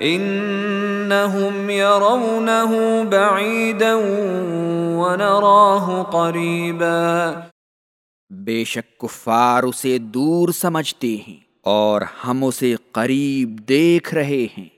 انہم یرونہ بعیدا ونراہ قریبا بے شک کفار اسے دور سمجھتے ہیں اور ہم اسے قریب دیکھ رہے ہیں۔